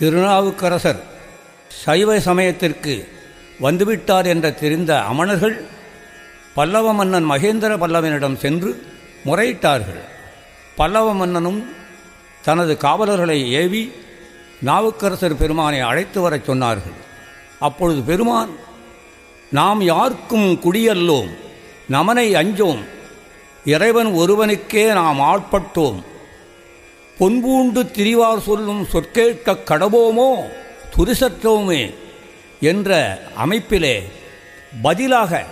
திருநாவுக்கரசர் சைவ சமயத்திற்கு வந்துவிட்டார் என்ற தெரிந்த அமணர்கள் பல்லவ மன்னன் மகேந்திர பல்லவனிடம் சென்று முறையிட்டார்கள். பல்லவ மன்னனும் தனது காவலர்களை ஏவி நாவுக்கரசர் பெருமானை அழைத்து வரச் சொன்னார்கள். அப்பொழுது பெருமான் நாம் யாருக்கும் குடியல்லோம் நமனை அஞ்சோம் இறைவன் ஒருவனுக்கே நாம் ஆட்பட்டோம் பொன்பூண்டு திரிவார் சொல்லும் சொற்கேட்க கடவோமோ துரிசற்றோமே என்ற அமைப்பிலே பதிலாக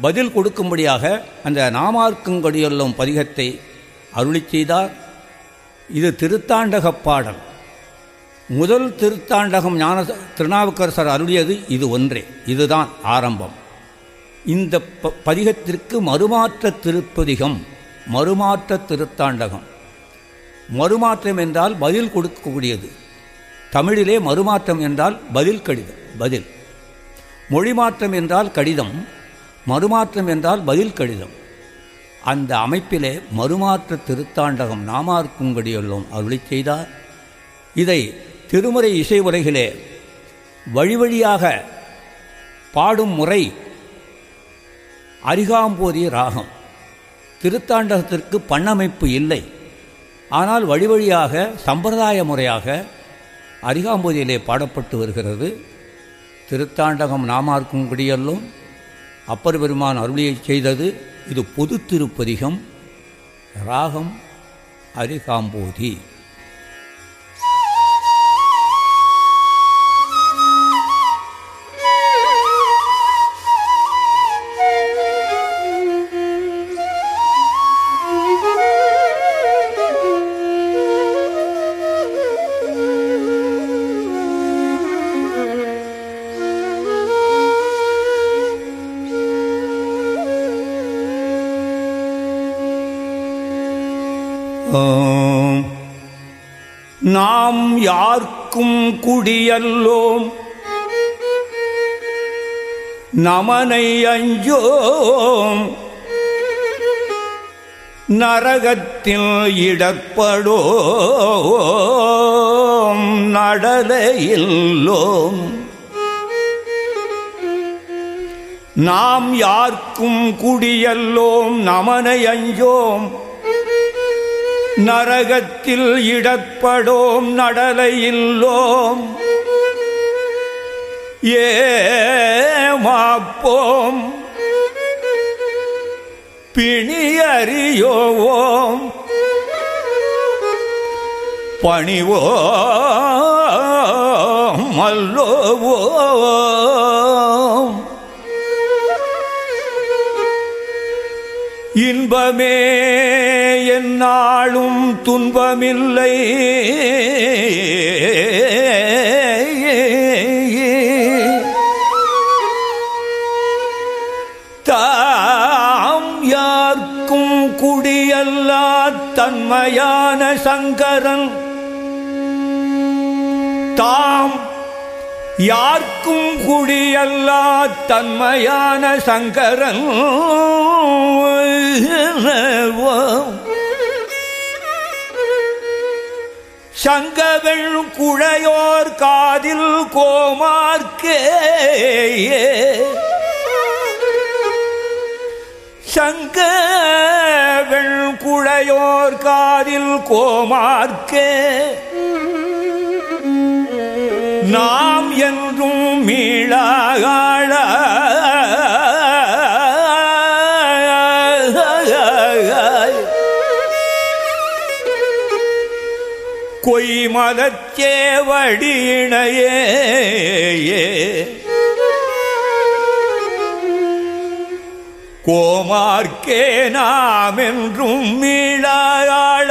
பதில் கொடுக்கும்படியாக அந்த நாமார்க்குங்கடியொல்லும் பதிகத்தை அருளி செய்தார். இது திருத்தாண்டக பாடல். முதல் திருத்தாண்டகம் ஞான திருநாவுக்கரசர் அருளியது இது ஒன்றே. இதுதான் ஆரம்பம். இந்த ப பதிகத்திற்கு மறுமாற்ற திருப்பதிகம் மறுமாற்ற திருத்தாண்டகம். மறுமாற்றம் என்றால் பதில் கொடுக்கக்கூடியது. தமிழிலே மறுமாற்றம் என்றால் பதில் கடிதம் பதில். மொழி மாற்றம் என்றால் கடிதம் மறுமாற்றம் என்றால் பதில் கடிதம். அந்த அமைப்பிலே மறுமாற்ற திருத்தாண்டகம் நாமார்க்குங்கடியுள்ளோம் அருளி செய்தார். இதை திருமுறை இசை உலகிலே வழி வழியாக பாடும் முறை அரிகாம்போதி ராகம். திருத்தாண்டகத்திற்கு பண்ணமைப்பு இல்லை. ஆனால் வழி வழியாக சம்பிரதாய முறையாக அரிகாம்போதியிலே பாடப்பட்டு வருகிறது. திருத்தாண்டகம் நாமார்க்கும் குடியல்லும் அப்பர் பெருமான் அருளியை செய்தது இது பொது திருப்பதிகம் ராகம் அரிகாம்போதி. நாம் யார்க்கும் குடியல்லோம். நமனை அஞ்சோம். நரகத்தில் இடப்படோம். நடலையில்லோம் நாம் யார்க்கும் குடியல்லோம். நமனை அஞ்சோம். நரகத்தில் இடப்படோம் நடலையில்லோம் ஏமாப்போம். பிணியறியோவோம். பணிவோ மல்லோவோ இன்பமே என்னாலும் துன்பமில்லை. தாம் யார்க்கும் குடியல்லா தன்மையான சங்கரன். தாம் யார்க்கும் குடியல்லா தன்மையான சங்கரன் சங்கவெள் குழையோர் காதில் கோமார்க்கே சங்கவெள் குழையோர் காதில் கோமார்க்கே. நாம் என்றும் மீளாழ மீளாகாழ கொய்மலச்சேவடியினையே கோமார்க்கே நாம் என்றும் மீளாழ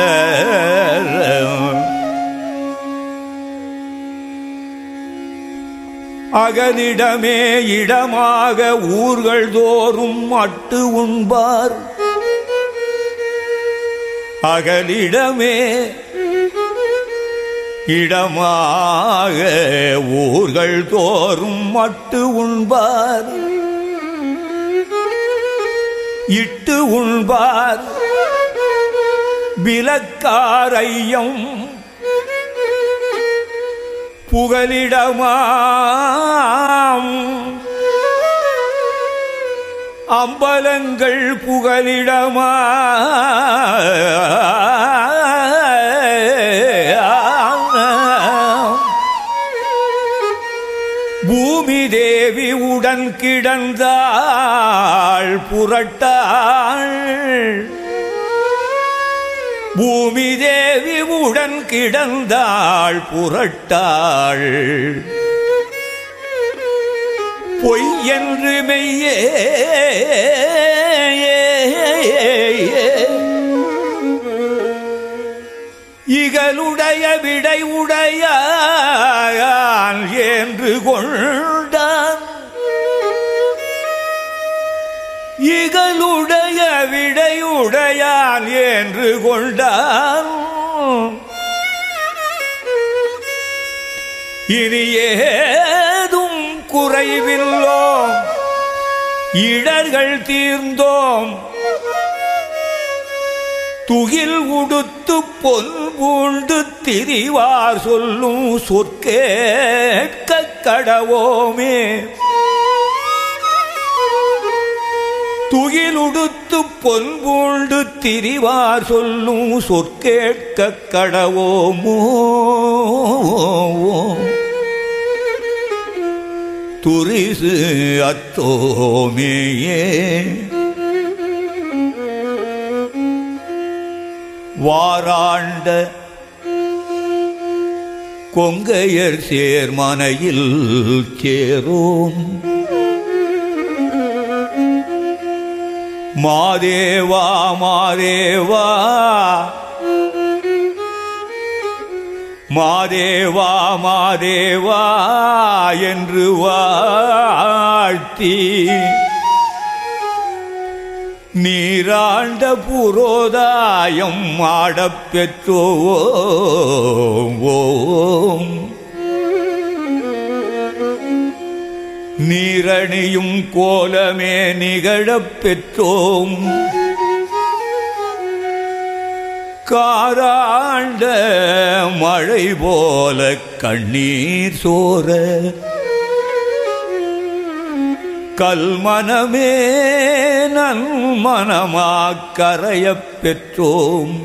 அகதிடமே இடமாக ஊர்கள் தோறும் அட்டு உண்பார். அகலிடமே இடமாக ஊர்கள் தோறும் மட்டு உண்பார். இட்டு உண்பார். விலக்காரையம் புகலிடமாம். அம்பலங்கள் புகலிடமா பூமி தேவி உடன் கிடந்தாள் புரட்டாள். பூமி தேவி உடன் கிடந்தாள் புரட்டாள். பொய் என்று மெய்யே இகலுடைய விடை உடையான் என்று கொள் இகலுடைய விடையுடையான் என்று கொண்டான். இனி ஏதும் குறைவில்லோம் இடர்கள் தீர்ந்தோம். துகில் உடுத்து பொல் பூண்டு திரிவார் சொல்லும் சொற்கேட்க கடவோமே. துகிலுடுத்து பொன்பூண்டு திரிவார் சொல்லும் சொற்கேட்க கடவோமோ துரிசு அத்தோமேயே. வாராண்ட கொங்கையர் சேர்மனையில் சேரோம். மாதேவா மாதேவா. மாதேவா மாதேவா என்று வாழ்த்தி. நீராண்ட புரோதாயம் ஆடப் ஓம். நீரணியும் கோலமே நிகழப் பெற்றோம். காராண்ட மழை போல கண்ணீர் சோர கல்மனமே நன்மனமாக் கரையப் பெற்றோம்.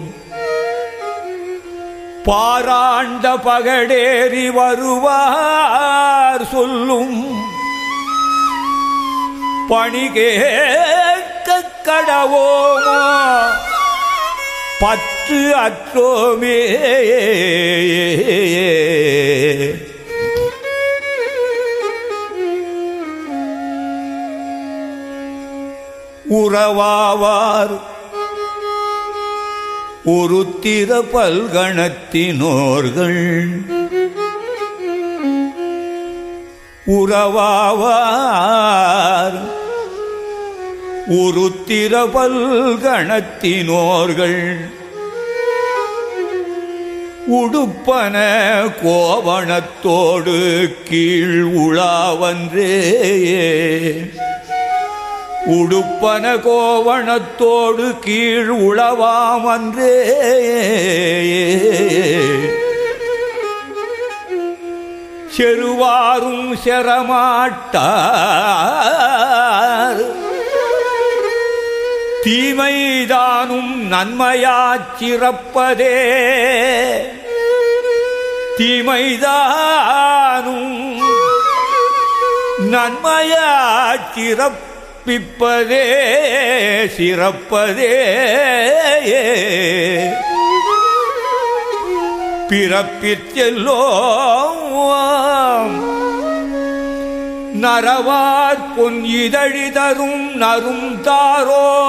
பாராண்ட பகடேறி வருவார் சொல்லும் பணிகேக்க கடவோமா? பற்று அற்றோமே. உறவாவார். ஒரு திற பல்கணத்தினோர்கள். உறவாவார். ஒரு திற உடுப்பன கோவணத்தோடு கீழ் உலாவன்றே உடுப்பன கோவணத்தோடு கீழ் உளவாமன்றே செருவாரும் செரமாட்டார். தீமைதானும் நன்மையா சிறப்பதே. தீமைதானும் நன்மையா சிறப்பிப்பதே சிறப்பதே. பிறப்பிற்செல்லோம் நரவார் பொன் இதழி தரும் நரும் தாரோ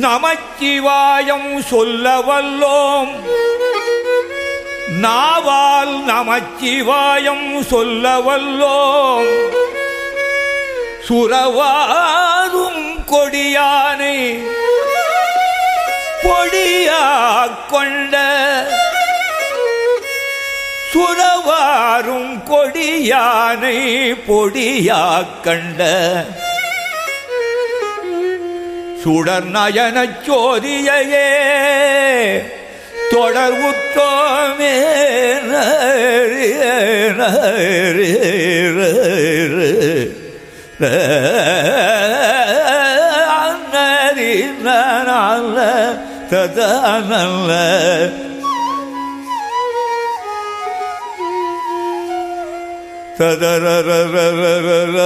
நமச்சிவாயம் சொல்ல வல்லோம். நாவால் நமச்சிவாயம் சொல்ல வல்லோம். சுரவாரும் கொடியானை பொடியாக் கொண்ட சுரவாரும் கொடியானை பொடியாக் கண்ட சுடர் நயனச் சோதியையே தொடர் உத்தோமே ததானல்ல. ததரரரரரரல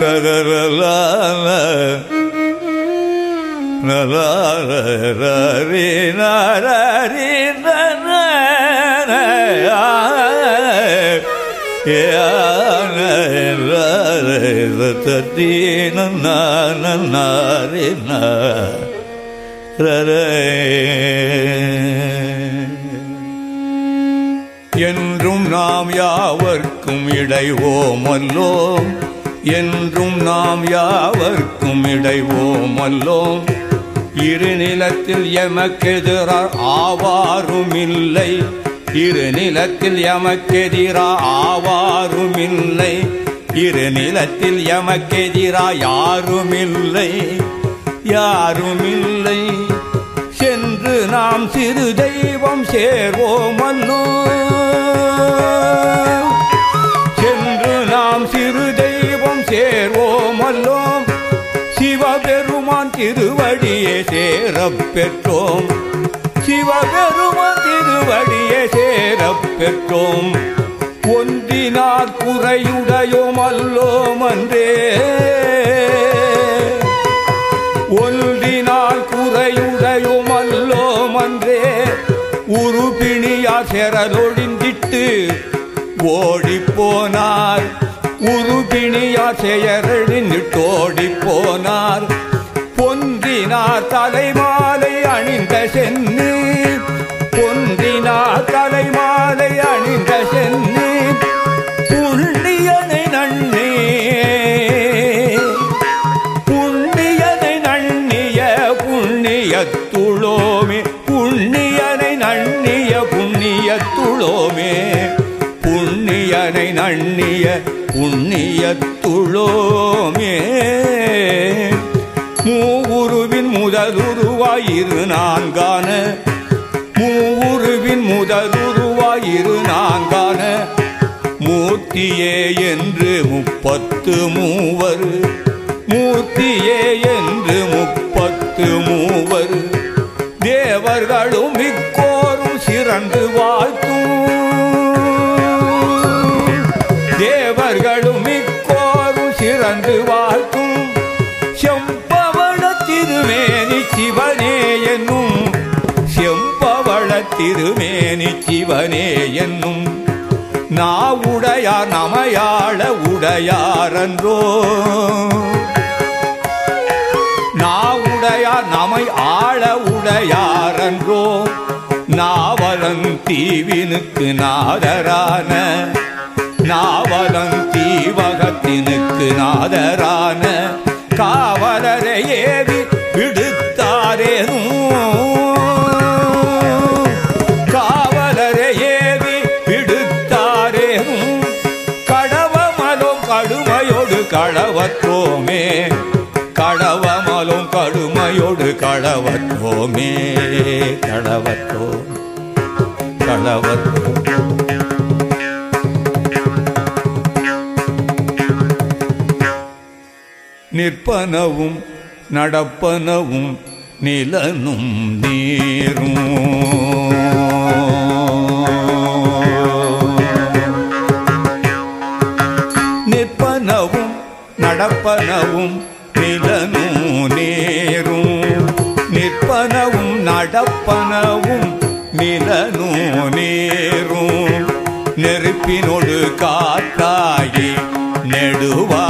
ததரலால நலாரி நாரி தத்தீன நாரி என்றும் நாம் யாவர்க்கும் இடைவோம் அல்லோம் என்றும் நாம் யாவர்க்கும் இடைவோம் அல்லோம் இரு நிலத்தில் ஆவாரும் இல்லை இருநிலத்தில் எமக்கெதிரா ஆவாருமில்லை. இருநிலத்தில் எமக்கெதிரா யாருமில்லை. யாருமில்லை. சென்று நாம் சிறு தெய்வம் சேர்வோம் அல்லோ சென்று நாம் சிறு தெய்வம் சேர்வோம் அல்லோம் சிவபெருமான் திருவடியே சேரப் பெற்றோம். சிவபெருமான் திருவடியே சேரப் பெற்றோம் ஒன்றினார் குறையுடையோம் அல்லோம் அன்றே. ஒன்றினால் குறையுடையோம் அல்லோம் அன்றே. உருபிணியார் செரலொழிந்திட்டு ஓடிப்போனார். உருபிணியார் செயரழிந்துட்டு ஓடிப்போனார். பொன்றினார் தலைமாலை அணிந்த சென்று பொன்றினார் தலைமாலை அணிந்த சென்னு புள்ளியனை நன்னே புண்ணியனை நன்னிய புண்ணியத்துளோமே. புண்ணியனை நன்னிய புண்ணியத்துளோமே. புண்ணியனை நன்னிய புண்ணியத்துளோமே. மூவுருவின் முதலுருவாயிரு நான்கான முதலுருவாயிரு நாங்கான மூர்த்தியே என்று முப்பத்து மூவர். மூர்த்தியே என்று முப்பத்து மூவர். தேவர்களும் மிக்கோரும் சிறந்து வாழ்த்தும். தேவர்களும் மிக்கோரும் சிறந்து வாழ்த்தும். செம்பவள திருமேனி சிவனே என்னும் செம்பவள திருமேனி நாவுடையார் நமையாள உடையாரன்றோ. நாவுடையார் நமை ஆள உடையாரன்றோ. நாவலன் தீவினுக்கு நாதரான. நாவலன் தீவகத்தினுக்கு நாதரான. காவலரையே கடுமையோடு களவற்றோமே களவற்றோம் களவற்றோம் நிற்பனவும் நடப்பனவும் நிலனும் நீரும். நிற்பனவும் நடப்பனவும் நெருப்பினொடு காத்தாகி நெடுவா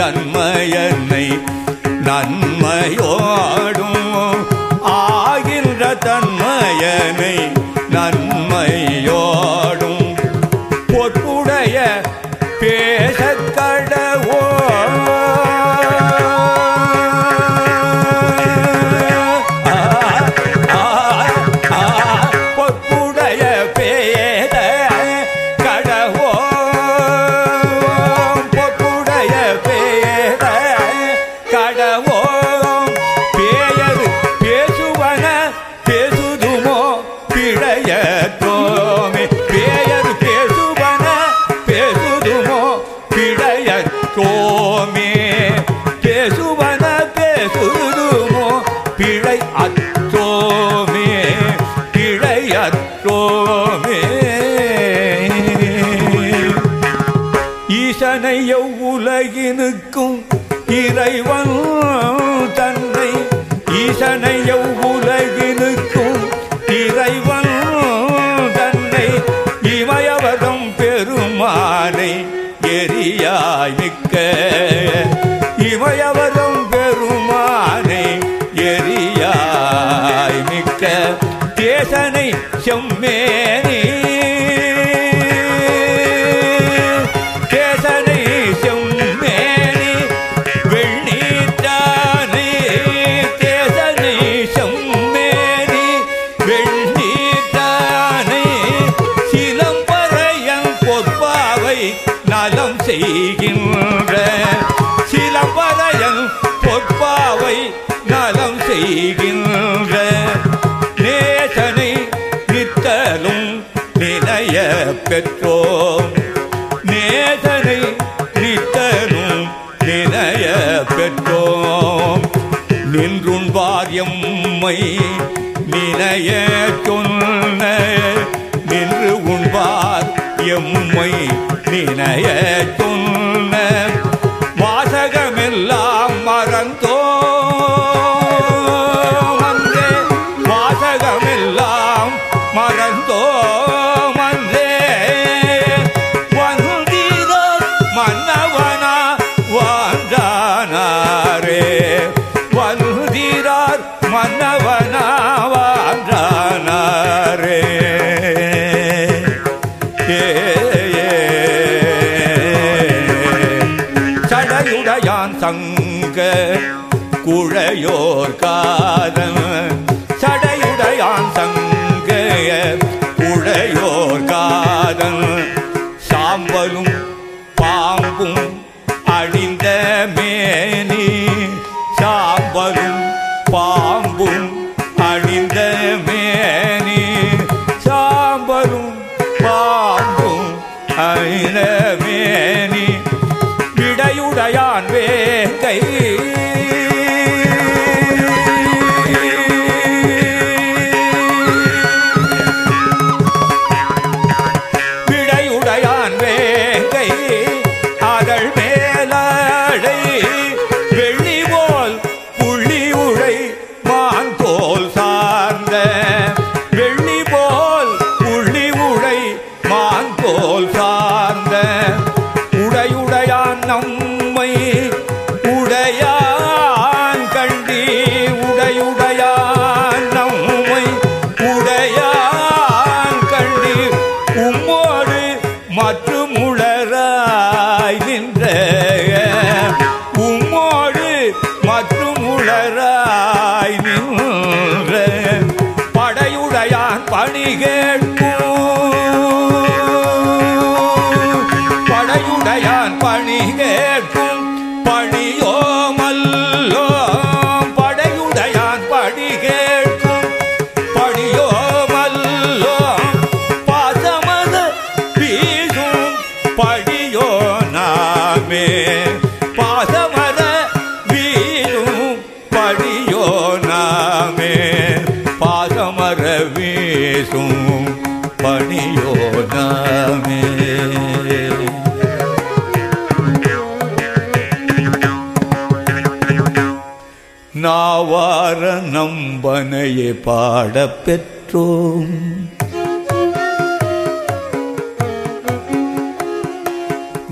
ஆகின்ற நன்மையோடு எம்மை நினைய சொன்ன. வாசகமெல்லாம் Yeah. நம்பனையே பாடப் பெற்றோம்.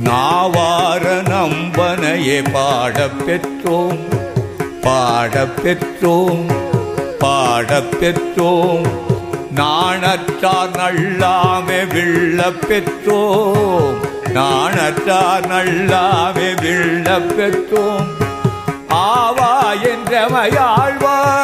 நாவார நம்பனையே பாடப் பெற்றோம். பாடப் பெற்றோம் பாடப் பெற்றோம். நாணற்றார் நல்லாமே விழப் பெற்றோம். நாணற்றார் நல்லாமே விழப் பெற்றோம். ஆவா என்றமையாழ்வா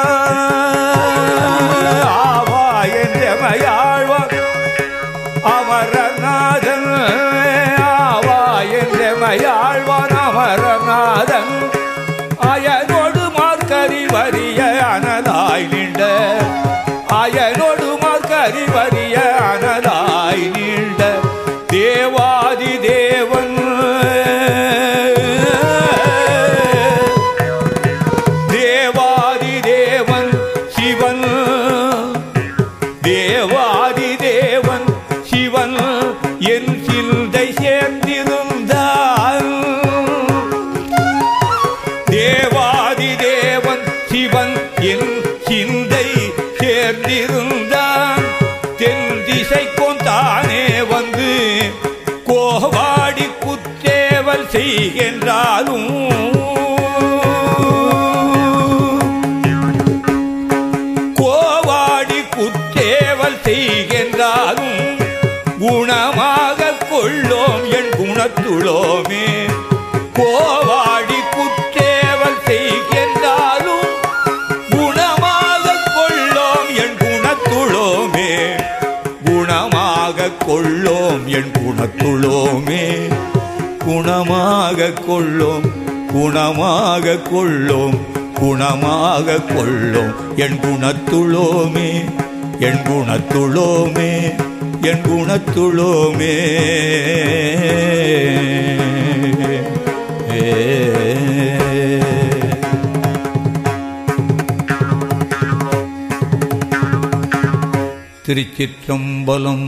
கோவாடி குற்றேவல் செய்கின்றாலும் குணமாக கொள்ளோம் என் குணத்துளோமே. குணமாக கொள்ளோம் என் குணத்துளோமே. குணமாக கொள்ளோம் குணமாக கொள்ளோம் குணமாக கொள்ளோம் என் குணத்துளோமே. என் குணத்துளோமே என் குணத்துளோமே. ஏ திருச்சிற்றம்பலம்